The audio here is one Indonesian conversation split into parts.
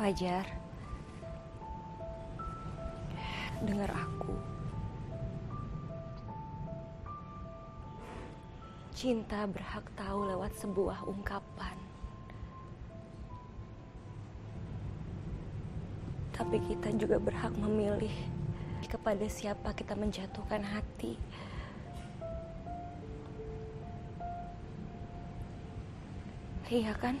Fajar, dengar aku. Cinta berhak tahu lewat sebuah ungkapan. Tapi kita juga berhak memilih kepada siapa kita menjatuhkan hati. Iya kan?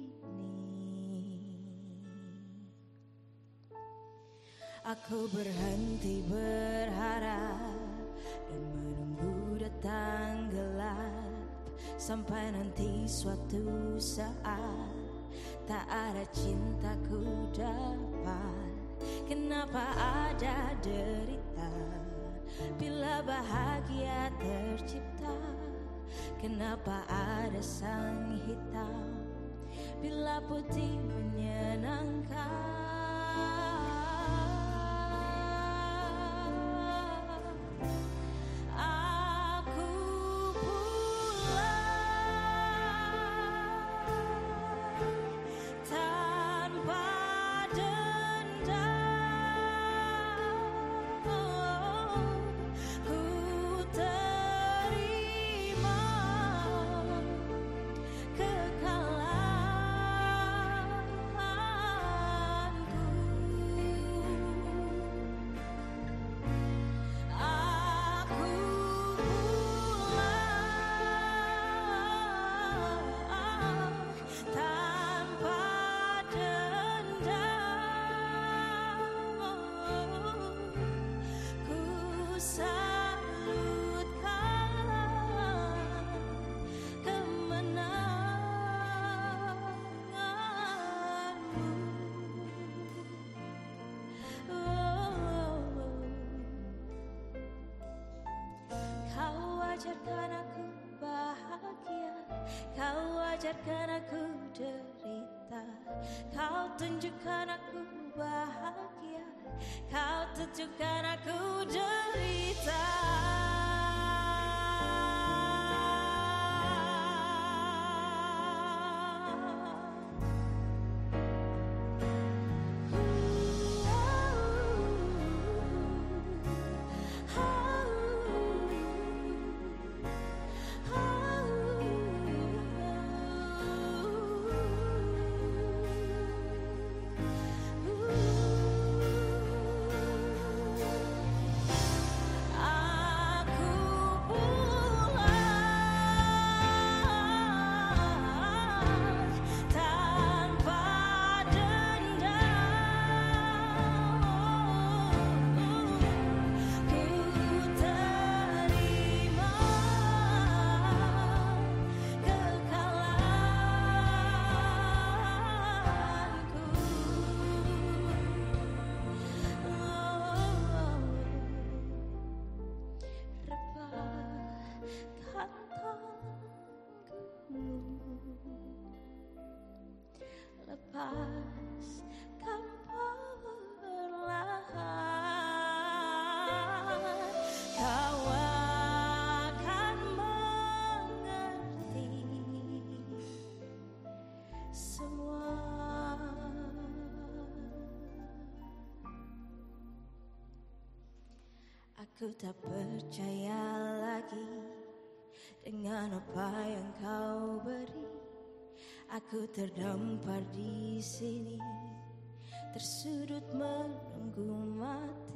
Aku berhenti berharap dan menunggu datang gelap sampai nanti suatu saat tak ada cintaku dapat. Kenapa ada derita bila bahagia tercipta? Kenapa ada sang hitam bila putih menyenangkan? Ajarkan aku bahagia. Kau ajarkan aku derita. Kau tunjukkan aku bahagia. Kau tunjukkan aku derita Aku Repahkan tanganku Lepaskan perlahan Kau akan mengerti Semua. Aku tak percaya lagi dengan apa yang kau beri. Aku terdampar di sini, tersudut menunggu mati.